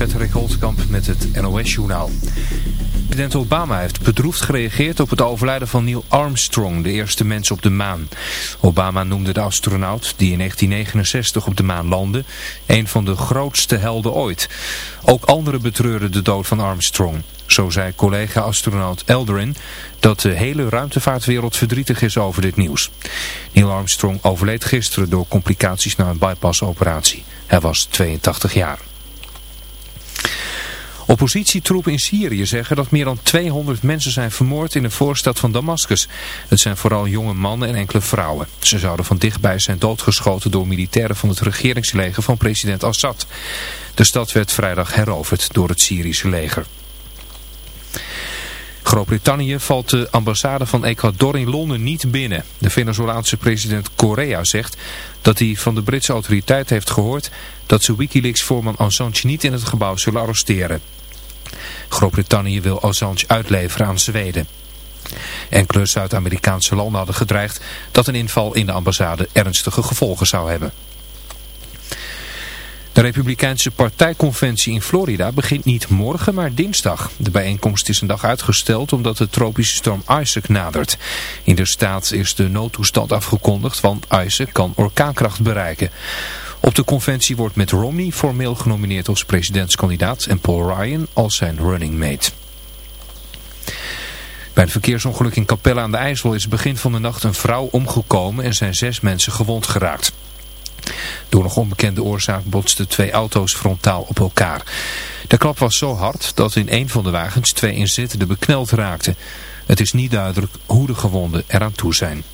Patrick Holtkamp met het NOS-journaal. President Obama heeft bedroefd gereageerd op het overlijden van Neil Armstrong, de eerste mens op de maan. Obama noemde de astronaut, die in 1969 op de maan landde, een van de grootste helden ooit. Ook anderen betreurden de dood van Armstrong. Zo zei collega-astronaut Eldrin dat de hele ruimtevaartwereld verdrietig is over dit nieuws. Neil Armstrong overleed gisteren door complicaties na een bypassoperatie. Hij was 82 jaar. Oppositietroepen in Syrië zeggen dat meer dan 200 mensen zijn vermoord in de voorstad van Damascus. Het zijn vooral jonge mannen en enkele vrouwen. Ze zouden van dichtbij zijn doodgeschoten door militairen van het regeringsleger van president Assad. De stad werd vrijdag heroverd door het Syrische leger. Groot-Brittannië valt de ambassade van Ecuador in Londen niet binnen. De Venezolaanse president Correa zegt dat hij van de Britse autoriteit heeft gehoord dat ze Wikileaks-voorman Assange niet in het gebouw zullen arresteren. Groot-Brittannië wil Assange uitleveren aan Zweden. Enkele Zuid-Amerikaanse landen hadden gedreigd dat een inval in de ambassade ernstige gevolgen zou hebben. De Republikeinse partijconventie in Florida begint niet morgen, maar dinsdag. De bijeenkomst is een dag uitgesteld omdat de tropische storm Isaac nadert. In de staat is de noodtoestand afgekondigd, want Isaac kan orkaankracht bereiken. Op de conventie wordt met Romney formeel genomineerd als presidentskandidaat en Paul Ryan als zijn running mate. Bij een verkeersongeluk in Capelle aan de IJssel is begin van de nacht een vrouw omgekomen en zijn zes mensen gewond geraakt. Door nog onbekende oorzaak botsten twee auto's frontaal op elkaar. De klap was zo hard dat in een van de wagens twee inzittenden bekneld raakten. Het is niet duidelijk hoe de gewonden eraan toe zijn.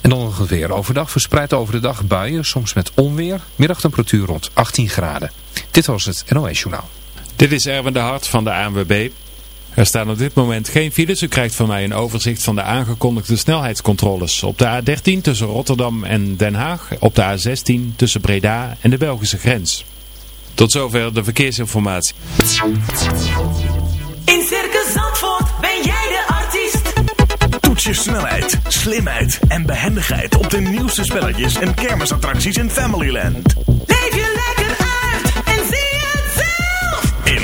En dan. Overdag verspreid over de dag buien, soms met onweer. Middagtemperatuur rond 18 graden. Dit was het NOS Journaal. Dit is Erwin de Hart van de ANWB. Er staan op dit moment geen files. U krijgt van mij een overzicht van de aangekondigde snelheidscontroles. Op de A13 tussen Rotterdam en Den Haag. Op de A16 tussen Breda en de Belgische grens. Tot zover de verkeersinformatie. In Circus Zandvoort ben jij de artiest. Toets je snelheid, slimheid en behendigheid op de nieuwste spelletjes en kermisattracties in Familyland. Leef je lekker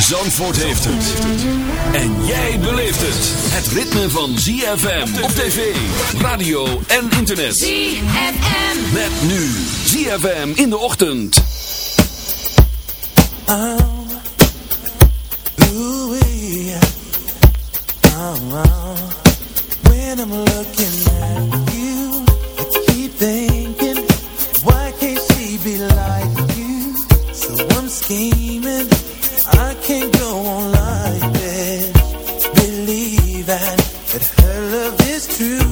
Zandvoort heeft het. En jij beleeft het. Het ritme van ZFM op tv, radio en internet. ZFM. Met nu ZFM in de ochtend. When I'm looking at you, I keep true.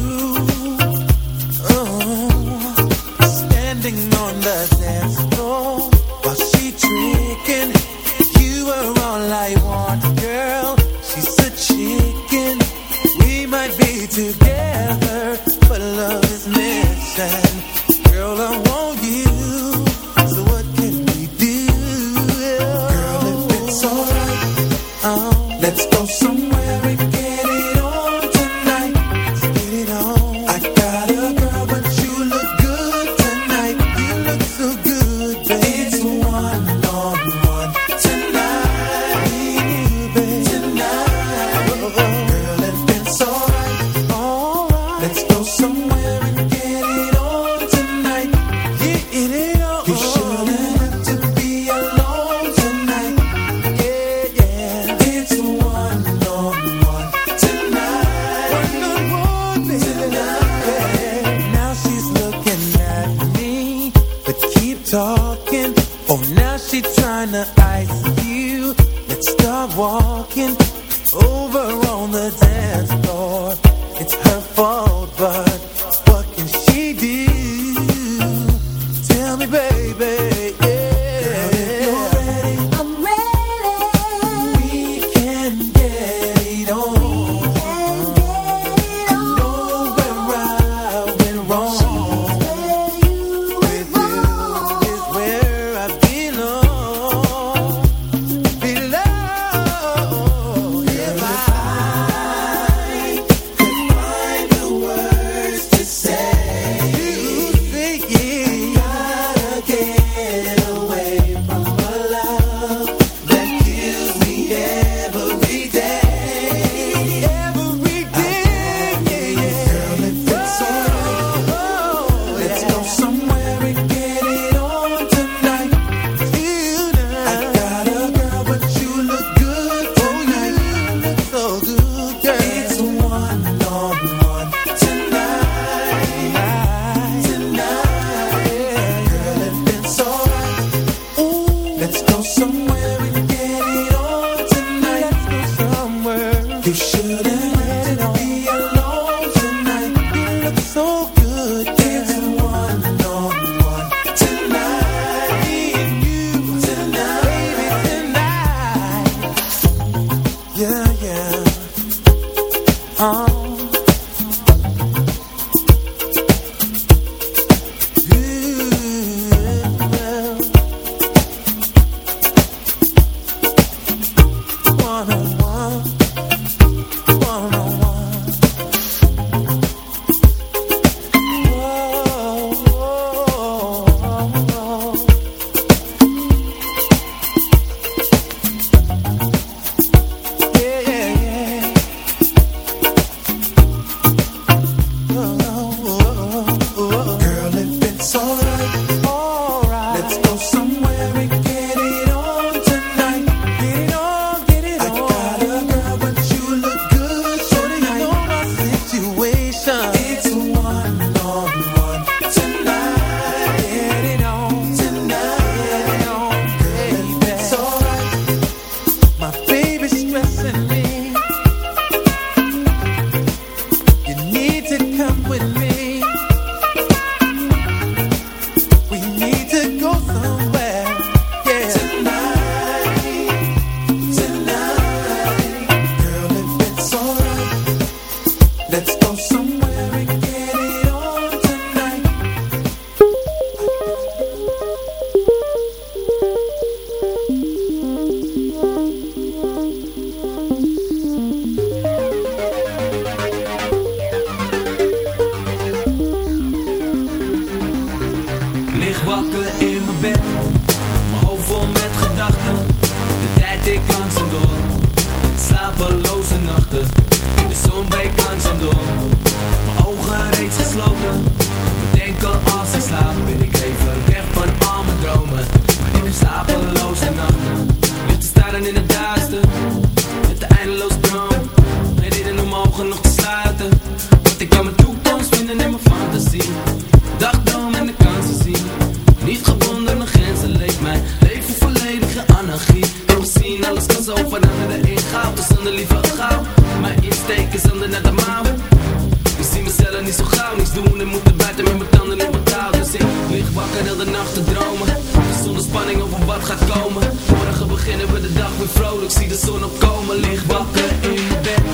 zie de zon opkomen, licht wakker in de bed.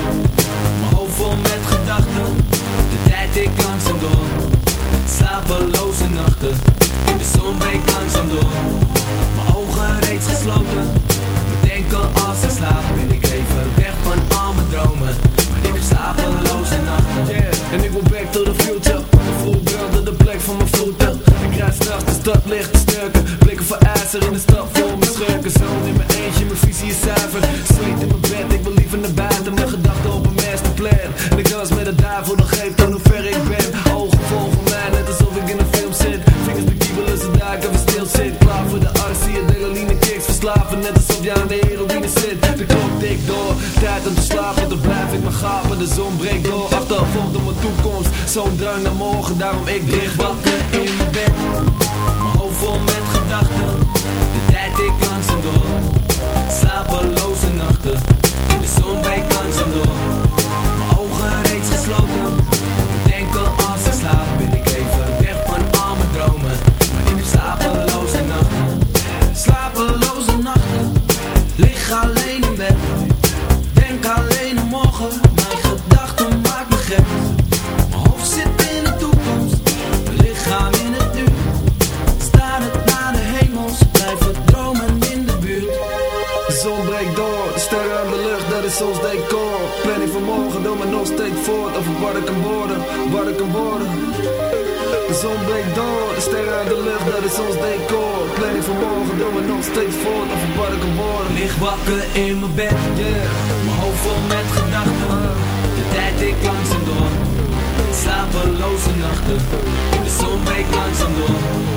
Mijn hoofd vol met gedachten, de tijd ik langzaam door. Slapeloze nachten, in de zon breekt langzaam door. Mijn ogen reeds gesloten, Ik denk als ik slaap Ben ik even weg van al mijn dromen. Maar ik heb slapeloze nachten. Yeah, en ik wil back to the future. De vloer brandde de plek van mijn voeten. Ik krijg straks de stad licht te sturken Blikken voor ijzer in de stad de zon breekt door. Achtervolgd door mijn toekomst, zo'n drang naar morgen Daarom ik lig wakker in mijn bed. ik kan worden, wat ik kan worden De zon breekt door, de sterren uit de lucht, dat is ons decor. Planning voor morgen, doen we nog steeds voort of wat ik kan worden Lig wakker in mijn bed, yeah. mijn hoofd vol met gedachten. De tijd ik langzaam door, slapeloze nachten. De zon breekt langzaam door.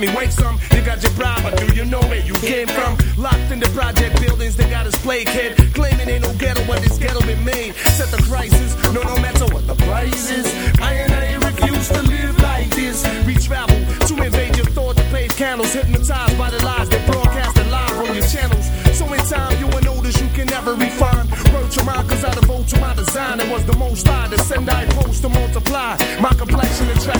Me wait some. You got your bribe, but do you know where you came from? Locked in the project buildings, they got us play kid. Claiming ain't no ghetto, but this ghetto been made. Set the crisis, no, no matter what the price is. I and I refuse to live like this. We travel to invade your thoughts, to pave candles. Hypnotized by the lies they broadcasted live on your channels. So in time, you will notice you can never refine. Wrote your mind, cause I devote to my design. It was the most I to send, I post to multiply. My complexion attracts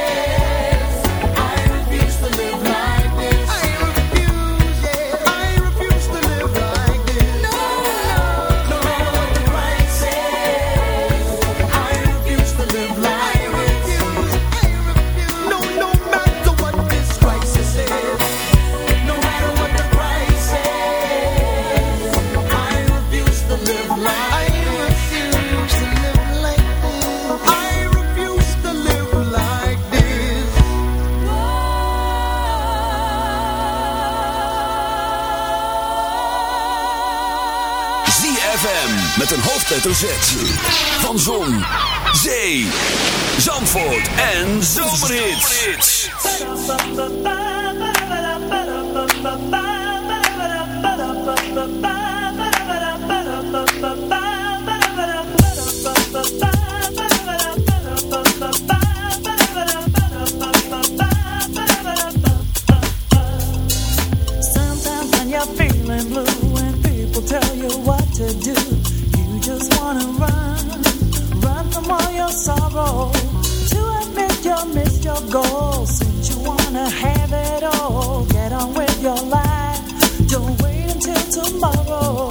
hoofdletter. Van Zon, Zee, Zandvoort en Zomerhits. Sometimes when you're feeling blue and people tell you what to do, just wanna run, run from all your sorrow. To admit you missed your goal, since you wanna have it all, get on with your life. Don't wait until tomorrow.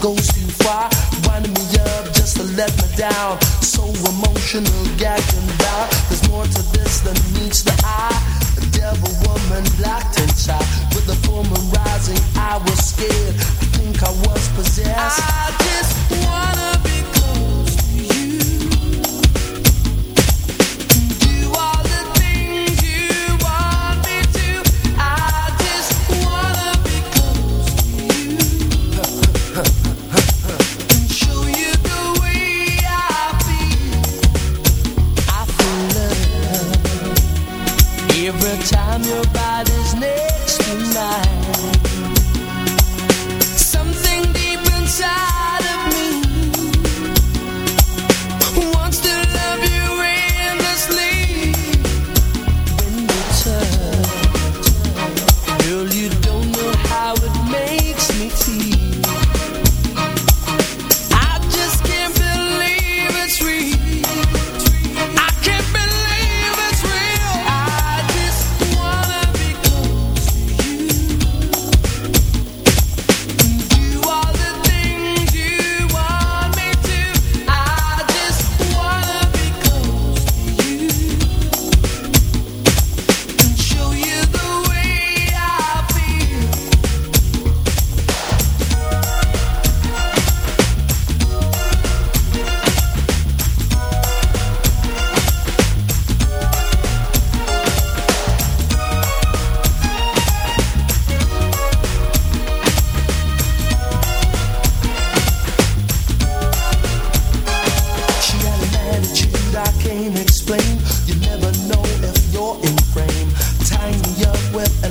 goes too far.